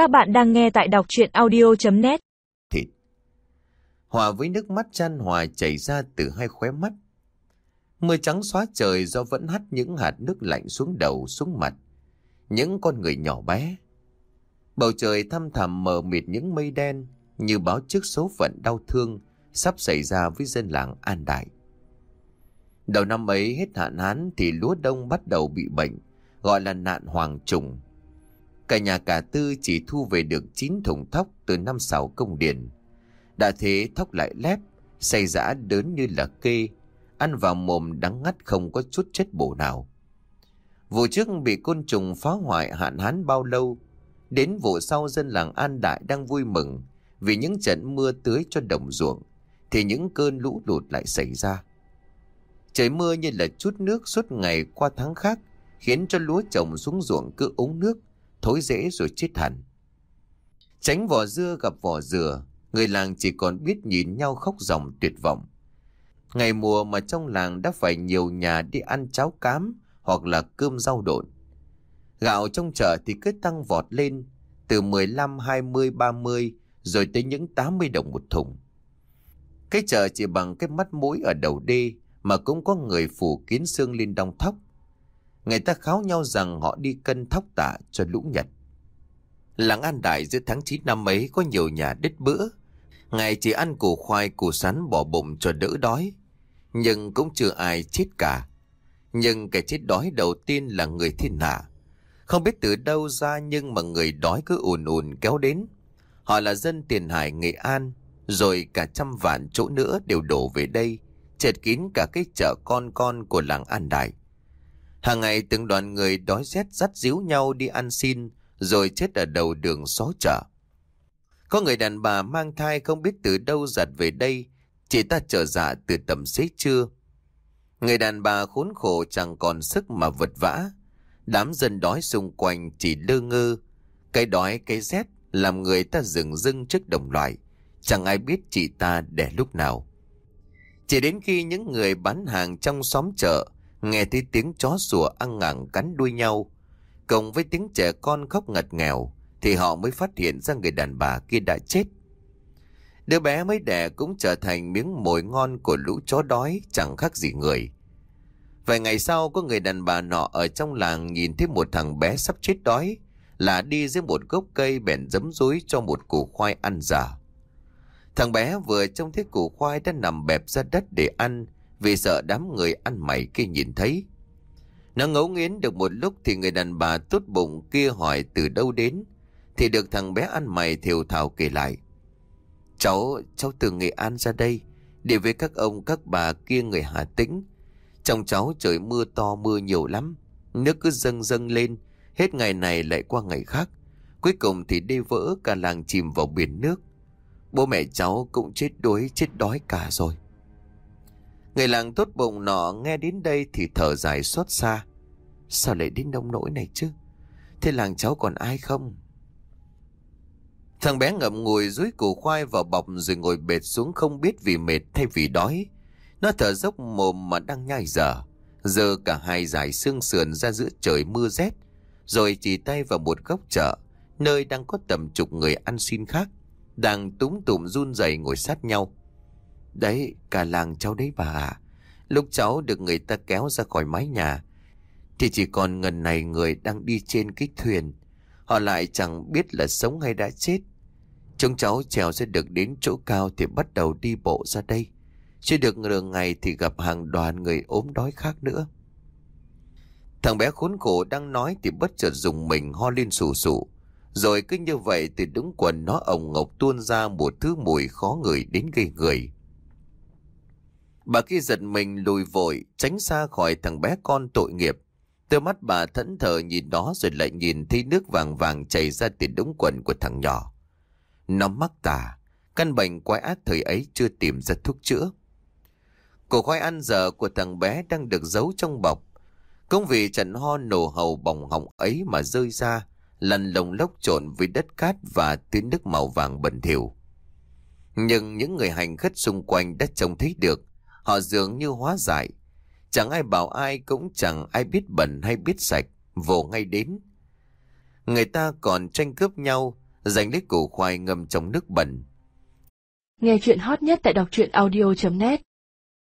Các bạn đang nghe tại đọc chuyện audio.net thịt. Hòa với nước mắt chan hòa chảy ra từ hai khóe mắt. Mưa trắng xóa trời do vẫn hắt những hạt nước lạnh xuống đầu, xuống mặt. Những con người nhỏ bé. Bầu trời thăm thẳm mờ mịt những mây đen như báo trước số phận đau thương sắp xảy ra với dân làng An Đại. Đầu năm ấy hết hạn hán thì lúa đông bắt đầu bị bệnh, gọi là nạn hoàng trùng. Cả nhà cả tư chỉ thu về được 9 thùng thóc từ năm sáu công điền. Đã thế thóc lại lép, say giã đớn như là kê, ăn vào mồm đắng ngắt không có chút chất bổ nào. Vụ trước bị côn trùng phá hoại hạn hán bao lâu, đến vụ sau dân làng An Đại đang vui mừng vì những trận mưa tưới cho đồng ruộng, thì những cơn lũ lụt lại xảy ra. Trời mưa như là chút nước suốt ngày qua tháng khác, khiến cho lúa trồng xuống ruộng cứ ống nước, thối rễ rồi chết hẳn. Tránh vỏ dưa gặp vỏ dừa, người làng chỉ còn biết nhìn nhau khóc dòng tuyệt vọng. Ngày mùa mà trong làng đã phải nhiều nhà đi ăn cháo cám hoặc là cơm rau độn. Gạo trong chợ thì cứ tăng vọt lên từ 15, 20, 30 rồi tới những 80 đồng một thùng. Cái chợ chỉ bằng cái mắt mũi ở đầu đê mà cũng có người phủ kiến xương lên đong thóc. Người ta kháo nhau rằng họ đi cân thóc tạ cho lũ nhật. Làng An Đại giữa tháng 9 năm ấy có nhiều nhà đứt bữa. Ngày chỉ ăn củ khoai củ sắn bỏ bụng cho đỡ đói. Nhưng cũng chưa ai chết cả. Nhưng kẻ chết đói đầu tiên là người thiên hạ. Không biết từ đâu ra nhưng mà người đói cứ ùn ùn kéo đến. Họ là dân tiền hải Nghệ An, rồi cả trăm vạn chỗ nữa đều đổ về đây, chật kín cả cái chợ con con của làng An Đại. Hàng ngày từng đoàn người đói rét dắt díu nhau đi ăn xin, rồi chết ở đầu đường xó chợ. Có người đàn bà mang thai không biết từ đâu giặt về đây, chỉ ta trở dạ từ tầm xế trưa. Người đàn bà khốn khổ chẳng còn sức mà vật vã. Đám dân đói xung quanh chỉ lơ ngơ. Cái đói cái rét làm người ta dừng dưng trước đồng loại. Chẳng ai biết chị ta để lúc nào. Chỉ đến khi những người bán hàng trong xóm chợ nghe thấy tiếng chó sủa ăn ngẳng cắn đuôi nhau, cộng với tiếng trẻ con khóc ngặt nghèo, thì họ mới phát hiện ra người đàn bà kia đã chết. Đứa bé mới đẻ cũng trở thành miếng mồi ngon của lũ chó đói chẳng khác gì người. Vài ngày sau có người đàn bà nọ ở trong làng nhìn thấy một thằng bé sắp chết đói là đi dưới một gốc cây bèn giấm rúi cho một củ khoai ăn giả. Thằng bé vừa trông thấy củ khoai đã nằm bẹp ra đất để ăn vì sợ đám người ăn mày kia nhìn thấy. Nó ngấu nghiến được một lúc thì người đàn bà tốt bụng kia hỏi từ đâu đến thì được thằng bé ăn mày thiều thảo kể lại. Cháu, cháu từ Nghệ An ra đây để với các ông các bà kia người Hà Tĩnh. Trong cháu trời mưa to mưa nhiều lắm. Nước cứ dâng dâng lên, hết ngày này lại qua ngày khác. Cuối cùng thì đê vỡ cả làng chìm vào biển nước. Bố mẹ cháu cũng chết đuối, chết đói cả rồi. Người làng tốt bụng nọ nghe đến đây thì thở dài xót xa. Sao lại đến nông nỗi này chứ? Thế làng cháu còn ai không? Thằng bé ngậm ngùi dưới củ khoai vào bọc rồi ngồi bệt xuống không biết vì mệt hay vì đói. Nó thở dốc mồm mà đang nhai dở. Giờ cả hai giải xương sườn ra giữa trời mưa rét. Rồi chỉ tay vào một góc chợ, nơi đang có tầm chục người ăn xin khác. Đang túng tụm run rẩy ngồi sát nhau. Đấy, cả làng cháu đấy bà ạ. Lúc cháu được người ta kéo ra khỏi mái nhà, thì chỉ còn ngần này người đang đi trên cái thuyền. Họ lại chẳng biết là sống hay đã chết. Chúng cháu trèo sẽ được đến chỗ cao thì bắt đầu đi bộ ra đây. Chưa được nửa ngày thì gặp hàng đoàn người ốm đói khác nữa. Thằng bé khốn khổ đang nói thì bất chợt dùng mình ho lên sù sụ. Rồi cứ như vậy thì đúng quần nó ổng ngọc tuôn ra một thứ mùi khó ngửi đến gây người. Bà kia giật mình lùi vội, tránh xa khỏi thằng bé con tội nghiệp. Từ mắt bà thẫn thờ nhìn đó rồi lại nhìn thấy nước vàng vàng chảy ra từ đống quần của thằng nhỏ. Nó mắc tà, căn bệnh quái ác thời ấy chưa tìm ra thuốc chữa. Cổ khoai ăn giờ của thằng bé đang được giấu trong bọc. Cũng vì trận ho nổ hầu bỏng hỏng ấy mà rơi ra, lăn lồng lốc trộn với đất cát và tuyến nước màu vàng bẩn thỉu. Nhưng những người hành khách xung quanh đã trông thấy được, họ dường như hóa giải. Chẳng ai bảo ai cũng chẳng ai biết bẩn hay biết sạch, vồ ngay đến. Người ta còn tranh cướp nhau, giành lấy củ khoai ngâm trong nước bẩn. Nghe chuyện hot nhất tại đọc truyện audio.net